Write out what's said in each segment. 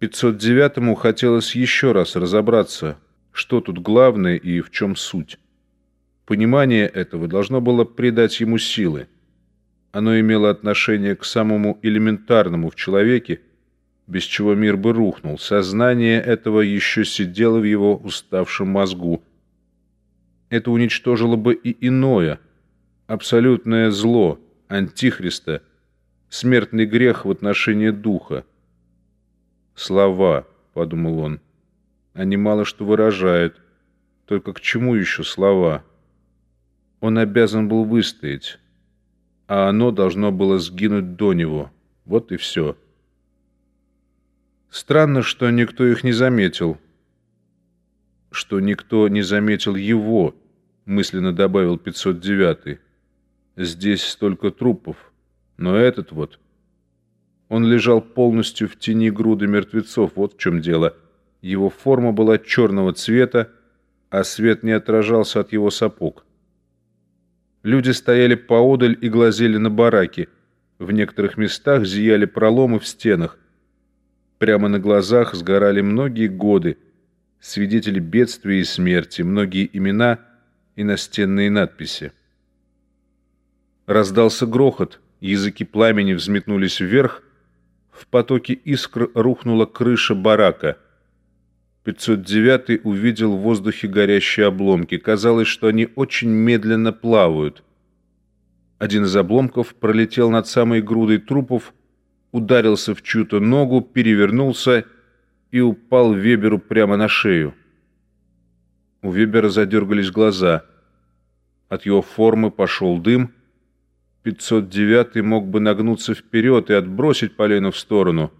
509-му хотелось еще раз разобраться, что тут главное и в чем суть. Понимание этого должно было придать ему силы. Оно имело отношение к самому элементарному в человеке, без чего мир бы рухнул. Сознание этого еще сидело в его уставшем мозгу. Это уничтожило бы и иное, абсолютное зло, антихриста, смертный грех в отношении духа. «Слова», — подумал он, — «они мало что выражают. Только к чему еще слова?» Он обязан был выстоять а оно должно было сгинуть до него. Вот и все. Странно, что никто их не заметил. Что никто не заметил его, мысленно добавил 509-й. Здесь столько трупов, но этот вот... Он лежал полностью в тени груды мертвецов, вот в чем дело. Его форма была черного цвета, а свет не отражался от его сапог. Люди стояли поодаль и глазели на бараки. В некоторых местах зияли проломы в стенах. Прямо на глазах сгорали многие годы, свидетели бедствия и смерти, многие имена и настенные надписи. Раздался грохот, языки пламени взметнулись вверх, в потоке искр рухнула крыша барака. 509 увидел в воздухе горящие обломки. Казалось, что они очень медленно плавают. Один из обломков пролетел над самой грудой трупов, ударился в чью-то ногу, перевернулся и упал Веберу прямо на шею. У Вебера задергались глаза. От его формы пошел дым. 509 мог бы нагнуться вперед и отбросить Полену в сторону.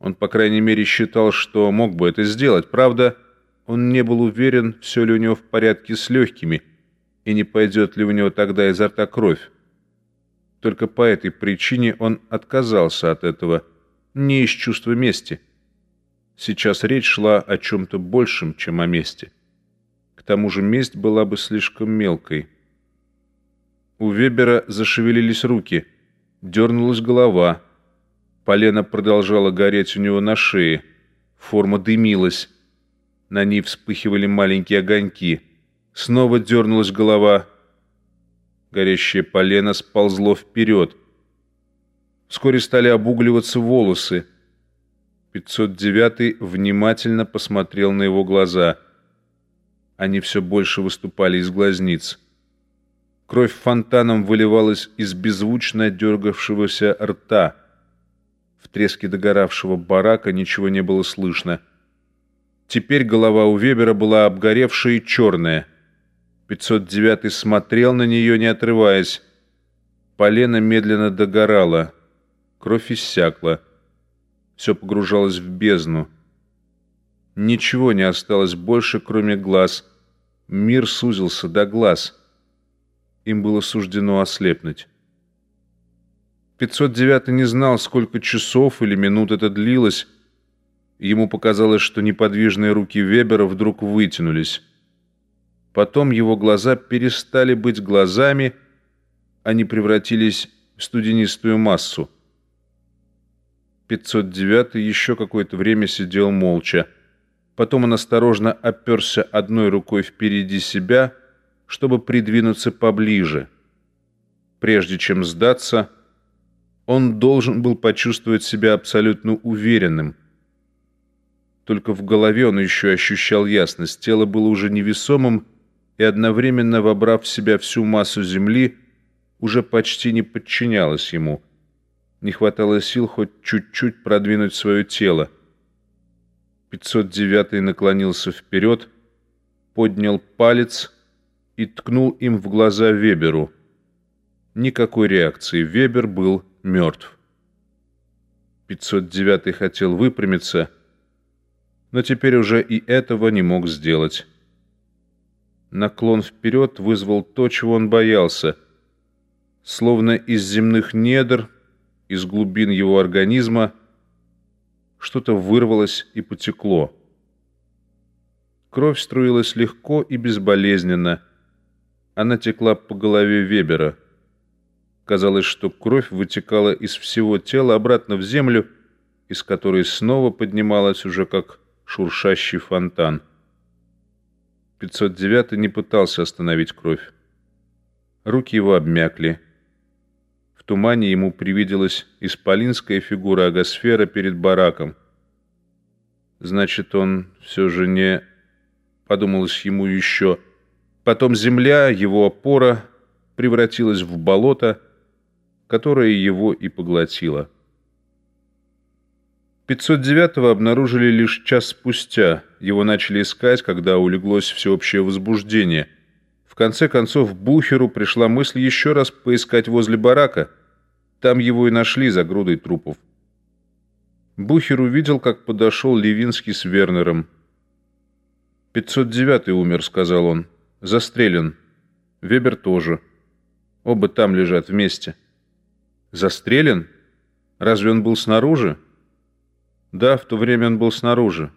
Он, по крайней мере, считал, что мог бы это сделать. Правда, он не был уверен, все ли у него в порядке с легкими, и не пойдет ли у него тогда изо рта кровь. Только по этой причине он отказался от этого, не из чувства мести. Сейчас речь шла о чем-то большем, чем о мести. К тому же месть была бы слишком мелкой. У Вебера зашевелились руки, дернулась голова. Полена продолжала гореть у него на шее. Форма дымилась. На ней вспыхивали маленькие огоньки. Снова дернулась голова. Горящее полено сползло вперед. Вскоре стали обугливаться волосы. 509 внимательно посмотрел на его глаза. Они все больше выступали из глазниц. Кровь фонтаном выливалась из беззвучно дергавшегося рта. В треске догоравшего барака ничего не было слышно. Теперь голова у Вебера была обгоревшая и черная — 509 смотрел на нее, не отрываясь. Полено медленно догорало. Кровь иссякла. Все погружалось в бездну. Ничего не осталось больше, кроме глаз. Мир сузился до глаз. Им было суждено ослепнуть. 509 не знал, сколько часов или минут это длилось. Ему показалось, что неподвижные руки Вебера вдруг вытянулись. Потом его глаза перестали быть глазами, они превратились в студенистую массу. 509 еще какое-то время сидел молча. Потом он осторожно оперся одной рукой впереди себя, чтобы придвинуться поближе. Прежде чем сдаться, он должен был почувствовать себя абсолютно уверенным. Только в голове он еще ощущал ясность, тело было уже невесомым, и одновременно вобрав в себя всю массу земли, уже почти не подчинялась ему. Не хватало сил хоть чуть-чуть продвинуть свое тело. 509 наклонился вперед, поднял палец и ткнул им в глаза Веберу. Никакой реакции. Вебер был мертв. 509 хотел выпрямиться, но теперь уже и этого не мог сделать. Наклон вперед вызвал то, чего он боялся. Словно из земных недр, из глубин его организма, что-то вырвалось и потекло. Кровь струилась легко и безболезненно. Она текла по голове Вебера. Казалось, что кровь вытекала из всего тела обратно в землю из которой снова поднималась уже как шуршащий фонтан. 509 не пытался остановить кровь. Руки его обмякли. В тумане ему привиделась исполинская фигура агосфера перед бараком. Значит, он все же не... Подумалось ему еще. Потом земля, его опора, превратилась в болото, которое его и поглотило. 509-го обнаружили лишь час спустя. Его начали искать, когда улеглось всеобщее возбуждение. В конце концов, Бухеру пришла мысль еще раз поискать возле барака. Там его и нашли за грудой трупов. Бухер увидел, как подошел Левинский с Вернером. «509-й умер», — сказал он. «Застрелен. Вебер тоже. Оба там лежат вместе». «Застрелен? Разве он был снаружи?» Да, в то время он был снаружи.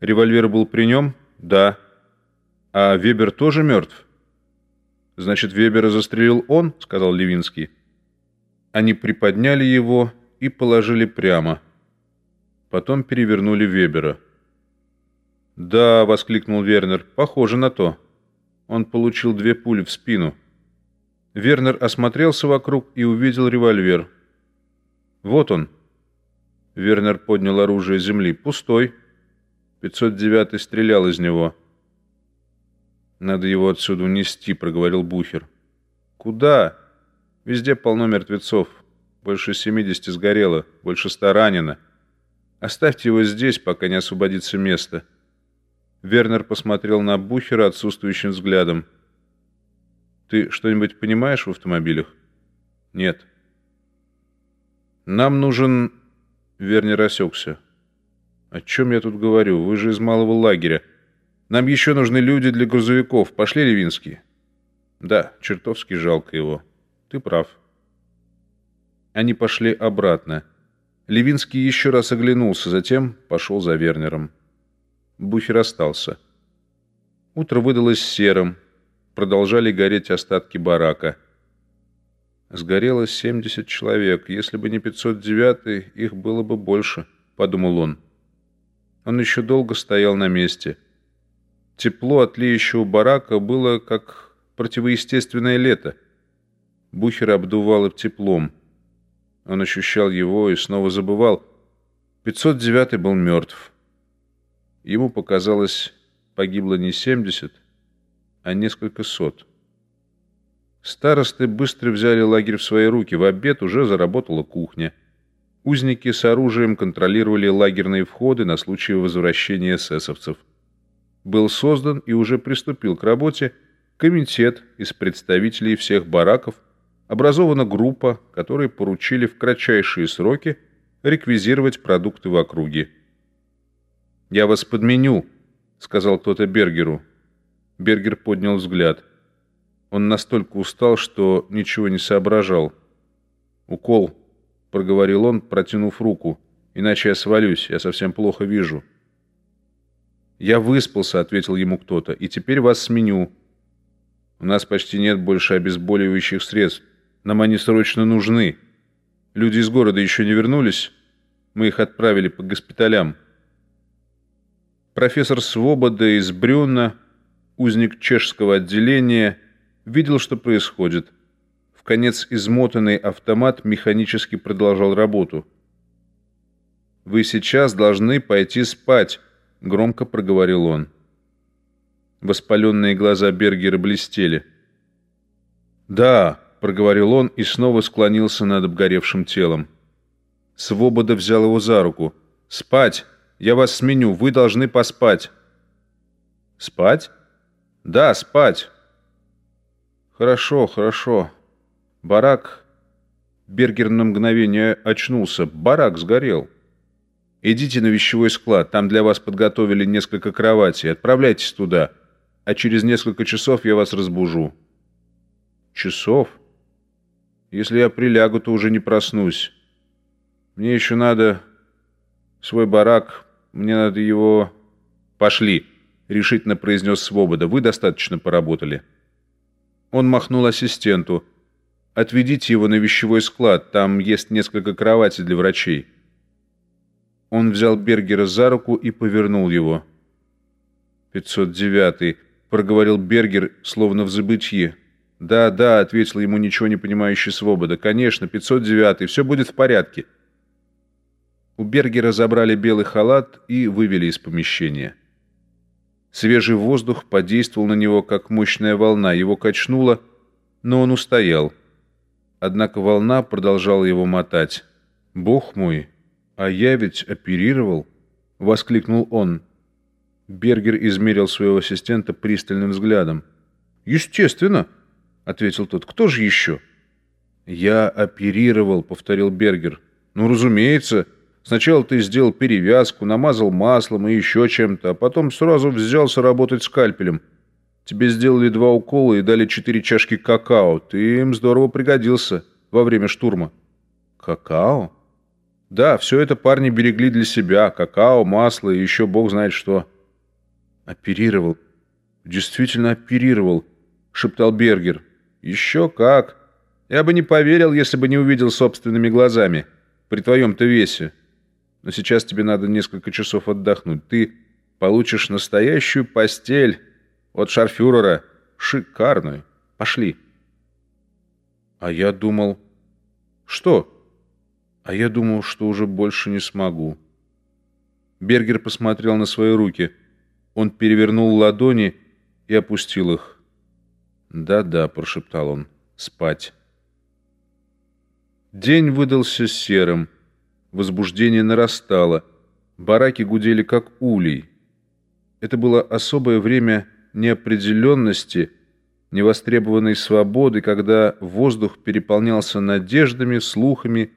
Револьвер был при нем? Да. А Вебер тоже мертв? Значит, Вебера застрелил он, сказал Левинский. Они приподняли его и положили прямо. Потом перевернули Вебера. «Да», — воскликнул Вернер, — «похоже на то. Он получил две пули в спину». Вернер осмотрелся вокруг и увидел револьвер. «Вот он». Вернер поднял оружие земли. «Пустой». 509-й стрелял из него. «Надо его отсюда унести», — проговорил Бухер. «Куда? Везде полно мертвецов. Больше 70 сгорело, больше ста ранено. Оставьте его здесь, пока не освободится место». Вернер посмотрел на Бухера отсутствующим взглядом. «Ты что-нибудь понимаешь в автомобилях?» «Нет». «Нам нужен Вернер осекся. «О чем я тут говорю? Вы же из малого лагеря. Нам еще нужны люди для грузовиков. Пошли, Левинский?» «Да, чертовски жалко его. Ты прав». Они пошли обратно. Левинский еще раз оглянулся, затем пошел за Вернером. Бухер остался. Утро выдалось серым. Продолжали гореть остатки барака. Сгорело 70 человек. Если бы не 509-й, их было бы больше, подумал он. Он еще долго стоял на месте. Тепло от тлеющего барака было как противоестественное лето. Бухер обдувало теплом. Он ощущал его и снова забывал. 509-й был мертв. Ему показалось, погибло не 70, а несколько сот. Старосты быстро взяли лагерь в свои руки. В обед уже заработала кухня. Узники с оружием контролировали лагерные входы на случай возвращения эсэсовцев. Был создан и уже приступил к работе комитет из представителей всех бараков, образована группа, которой поручили в кратчайшие сроки реквизировать продукты в округе. «Я вас подменю», — сказал кто-то Бергеру. Бергер поднял взгляд — он настолько устал, что ничего не соображал. «Укол», — проговорил он, протянув руку. «Иначе я свалюсь, я совсем плохо вижу». «Я выспался», — ответил ему кто-то, — «и теперь вас сменю». «У нас почти нет больше обезболивающих средств. Нам они срочно нужны. Люди из города еще не вернулись. Мы их отправили по госпиталям». Профессор Свобода из Брюнна, узник чешского отделения — видел, что происходит. В конец измотанный автомат механически продолжал работу. «Вы сейчас должны пойти спать», — громко проговорил он. Воспаленные глаза Бергера блестели. «Да», — проговорил он и снова склонился над обгоревшим телом. Свобода взял его за руку. «Спать! Я вас сменю, вы должны поспать!» «Спать?» «Да, спать!» «Хорошо, хорошо. Барак...» Бергер на мгновение очнулся. «Барак сгорел. Идите на вещевой склад. Там для вас подготовили несколько кроватей. Отправляйтесь туда. А через несколько часов я вас разбужу». «Часов? Если я прилягу, то уже не проснусь. Мне еще надо... Свой барак. Мне надо его...» «Пошли», — решительно произнес Свобода. «Вы достаточно поработали». Он махнул ассистенту. «Отведите его на вещевой склад, там есть несколько кроватей для врачей». Он взял Бергера за руку и повернул его. «509-й», — проговорил Бергер, словно в забытье. «Да, да», — ответил ему ничего не понимающий Свобода. «Конечно, 509-й, все будет в порядке». У Бергера забрали белый халат и вывели из помещения. Свежий воздух подействовал на него, как мощная волна. Его качнуло, но он устоял. Однако волна продолжала его мотать. «Бог мой, а я ведь оперировал!» — воскликнул он. Бергер измерил своего ассистента пристальным взглядом. «Естественно!» — ответил тот. «Кто же еще?» «Я оперировал», — повторил Бергер. «Ну, разумеется!» Сначала ты сделал перевязку, намазал маслом и еще чем-то, а потом сразу взялся работать скальпелем. Тебе сделали два укола и дали четыре чашки какао. Ты им здорово пригодился во время штурма. Какао? Да, все это парни берегли для себя. Какао, масло и еще бог знает что. Оперировал. Действительно оперировал, шептал Бергер. Еще как. Я бы не поверил, если бы не увидел собственными глазами. При твоем-то весе. Но сейчас тебе надо несколько часов отдохнуть. Ты получишь настоящую постель от шарфюрера. Шикарную. Пошли. А я думал... Что? А я думал, что уже больше не смогу. Бергер посмотрел на свои руки. Он перевернул ладони и опустил их. «Да-да», — прошептал он, — «спать». День выдался серым. Возбуждение нарастало. Бараки гудели как улей. Это было особое время неопределенности, невостребованной свободы, когда воздух переполнялся надеждами, слухами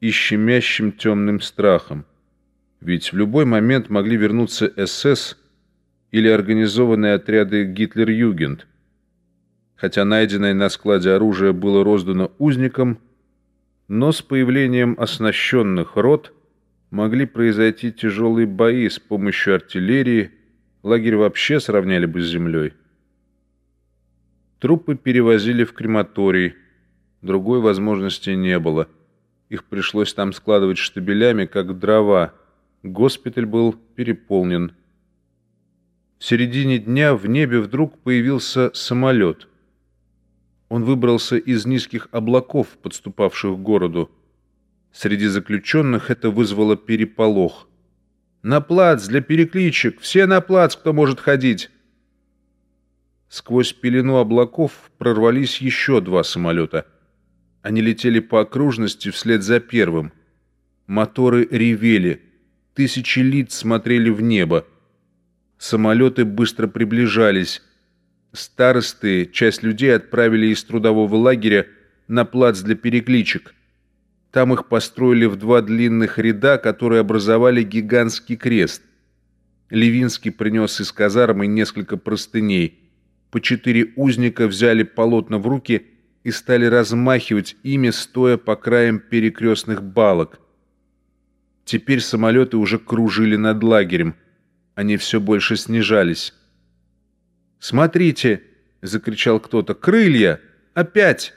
и щемящим темным страхом. Ведь в любой момент могли вернуться СС или организованные отряды Гитлер-Югент. Хотя найденное на складе оружие было роздано узникам – но с появлением оснащенных рот могли произойти тяжелые бои с помощью артиллерии, лагерь вообще сравняли бы с землей. Трупы перевозили в крематорий, другой возможности не было. Их пришлось там складывать штабелями, как дрова. Госпиталь был переполнен. В середине дня в небе вдруг появился самолет — он выбрался из низких облаков, подступавших к городу. Среди заключенных это вызвало переполох. «На плац для перекличек! Все на плац, кто может ходить!» Сквозь пелену облаков прорвались еще два самолета. Они летели по окружности вслед за первым. Моторы ревели. Тысячи лиц смотрели в небо. Самолеты быстро приближались. Старосты часть людей отправили из трудового лагеря на плац для перекличек. Там их построили в два длинных ряда, которые образовали гигантский крест. Левинский принес из казармы несколько простыней. По четыре узника взяли полотна в руки и стали размахивать ими, стоя по краям перекрестных балок. Теперь самолеты уже кружили над лагерем. Они все больше снижались. «Смотрите!» — закричал кто-то. «Крылья! Опять!»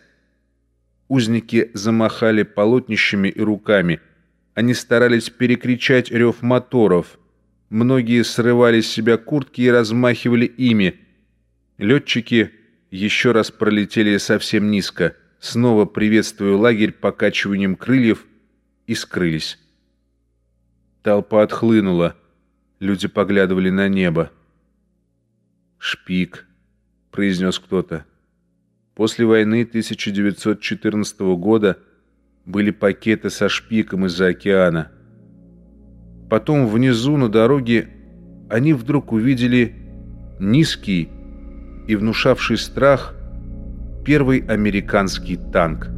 Узники замахали полотнищами и руками. Они старались перекричать рев моторов. Многие срывали с себя куртки и размахивали ими. Летчики еще раз пролетели совсем низко, снова приветствуя лагерь покачиванием крыльев, и скрылись. Толпа отхлынула. Люди поглядывали на небо. «Шпик», — произнес кто-то. После войны 1914 года были пакеты со шпиком из-за океана. Потом внизу на дороге они вдруг увидели низкий и внушавший страх первый американский танк.